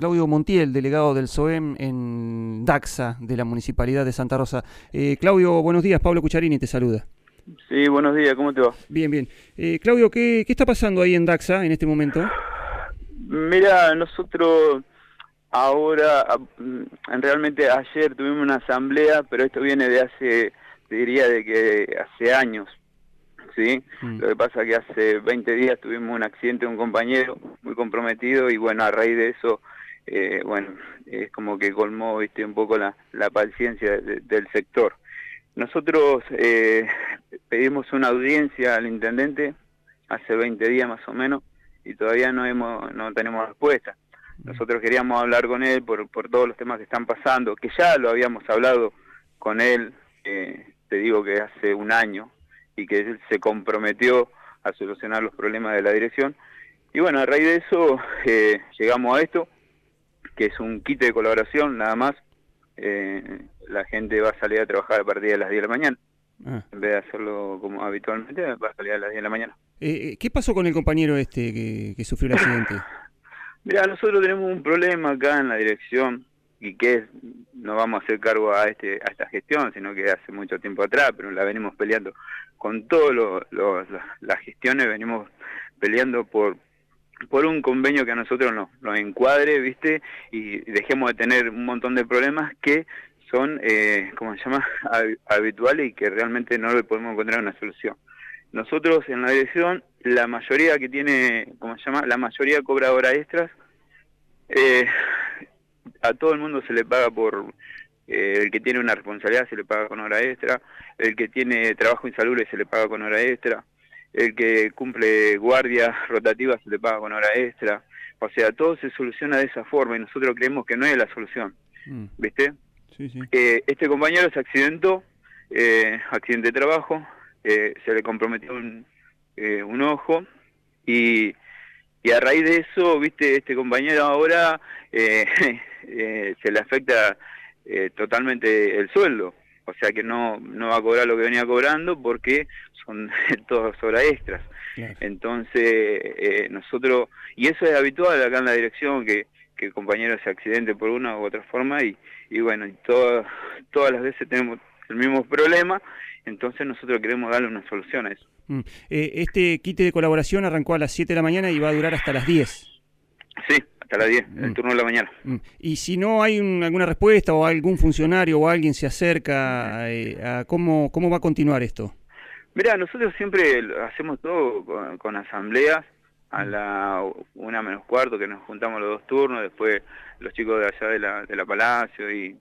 Claudio Montiel, delegado del SOEM en Daxa, de la Municipalidad de Santa Rosa. Eh, Claudio, buenos días. Pablo Cucharini te saluda. Sí, buenos días. ¿Cómo te va? Bien, bien. Eh, Claudio, ¿qué, ¿qué, está pasando ahí en Daxa en este momento? Mira, nosotros ahora, mm, realmente ayer tuvimos una asamblea, pero esto viene de hace, te diría de que hace años. ¿sí? Mm. Lo que pasa es que hace 20 días tuvimos un accidente de un compañero muy comprometido y bueno, a raíz de eso eh, bueno, es como que colmó ¿viste? un poco la, la paciencia del sector. Nosotros eh, pedimos una audiencia al intendente hace 20 días más o menos y todavía no hemos no tenemos respuesta. Nosotros queríamos hablar con él por, por todos los temas que están pasando, que ya lo habíamos hablado con él, eh, te digo que hace un año, y que él se comprometió a solucionar los problemas de la dirección. Y bueno, a raíz de eso eh, llegamos a esto que es un kit de colaboración nada más. Eh, la gente va a salir a trabajar a partir de las 10 de la mañana. Ah. En vez de hacerlo como habitualmente, va a salir a las 10 de la mañana. Eh, eh, ¿Qué pasó con el compañero este que, sufrió el accidente? Mira, nosotros tenemos un problema acá en la dirección y que no vamos a hacer cargo a este a esta gestión, sino que hace mucho tiempo atrás, pero la venimos peleando con todas las gestiones, venimos peleando por por un convenio que a nosotros nos, nos encuadre, ¿viste? Y dejemos de tener un montón de problemas que son, eh, ¿cómo se llama?, habituales y que realmente no le podemos encontrar una solución. Nosotros en la dirección, la mayoría que tiene, ¿cómo se llama?, la mayoría cobra horas extras. Eh, a todo el mundo se le paga por, eh, el que tiene una responsabilidad se le paga con hora extra, el que tiene trabajo insalubre se le paga con hora extra el que cumple guardias rotativas se le paga con hora extra. O sea, todo se soluciona de esa forma y nosotros creemos que no es la solución. Mm. ¿Viste? Sí, sí. Eh, este compañero se accidentó, eh, accidente de trabajo, eh, se le comprometió un, eh, un ojo y, y a raíz de eso, viste, este compañero ahora se le afecta totalmente el sueldo o sea que no, no va a cobrar lo que venía cobrando porque son todas horas extras. Entonces, eh, nosotros, y eso es habitual acá en la dirección, que, que el compañero se accidente por una u otra forma, y, y bueno, y todas, todas las veces tenemos el mismo problema, entonces nosotros queremos darle una solución a eso. Mm. Eh, este kit de colaboración arrancó a las 7 de la mañana y va a durar hasta las 10 hasta las 10, el mm. turno de la mañana. Mm. Y si no hay alguna respuesta o algún funcionario o alguien se acerca, eh, a cómo, ¿cómo va a continuar esto? Mira, nosotros siempre hacemos todo con, asambleas a mm. la una menos cuarto que nos juntamos los dos turnos, después los chicos de allá de la, de la Palacio y,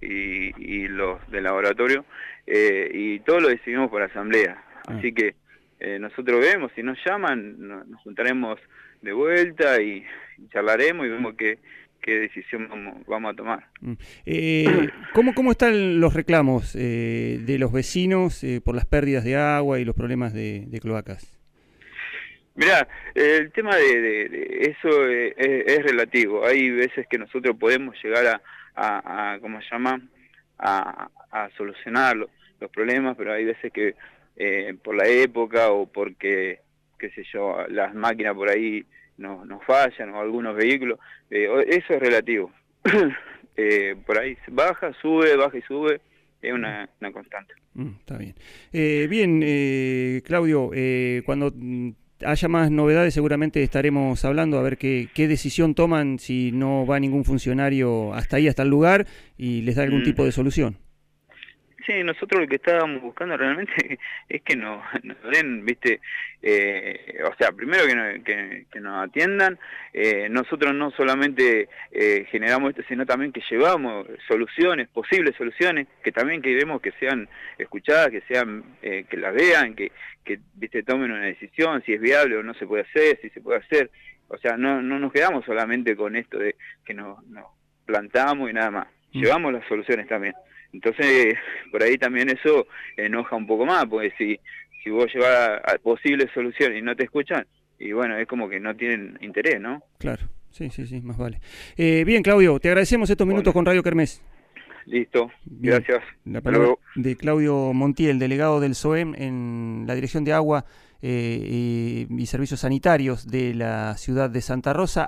y, los del laboratorio, eh, y todo lo decidimos por asamblea. Ah. Así que eh, nosotros vemos, si nos llaman, nos juntaremos de vuelta y, charlaremos y vemos qué, qué decisión vamos, a tomar. Mm. Eh, ¿cómo, ¿Cómo están los reclamos eh, de los vecinos eh, por las pérdidas de agua y los problemas de, cloacas? Mirá, el tema de, eso es, relativo. Hay veces que nosotros podemos llegar a, a, ¿cómo se llama?, a, a solucionar los, los, problemas, pero hay veces que por la época o porque qué sé yo, las máquinas por ahí nos, nos fallan o algunos vehículos, eh, eso es relativo. eh, por ahí baja, sube, baja y sube, es una, una constante. Mm, está bien. Eh, bien, eh, Claudio, eh, cuando haya más novedades seguramente estaremos hablando a ver qué, qué decisión toman si no va ningún funcionario hasta ahí, hasta el lugar y les da algún mm. tipo de solución. Sí, nosotros lo que estábamos buscando realmente es que nos, den, viste, eh, o sea, primero que, que, nos atiendan, eh, nosotros no solamente eh, generamos esto, sino también que llevamos soluciones, posibles soluciones, que también queremos que sean escuchadas, que sean, que las vean, que, que, viste, tomen una decisión, si es viable o no se puede hacer, si se puede hacer, o sea, no, no nos quedamos solamente con esto de que nos, nos plantamos y nada más. Llevamos las soluciones también. Entonces, por ahí también eso enoja un poco más, porque si, si vos llevas a posibles soluciones y no te escuchan, y bueno, es como que no tienen interés, ¿no? Claro, sí, sí, sí, más vale. Eh, bien, Claudio, te agradecemos estos minutos con Radio Kermés. Listo, gracias. La palabra de Claudio Montiel, delegado del SOEM en la Dirección de Agua eh, y Servicios Sanitarios de la ciudad de Santa Rosa.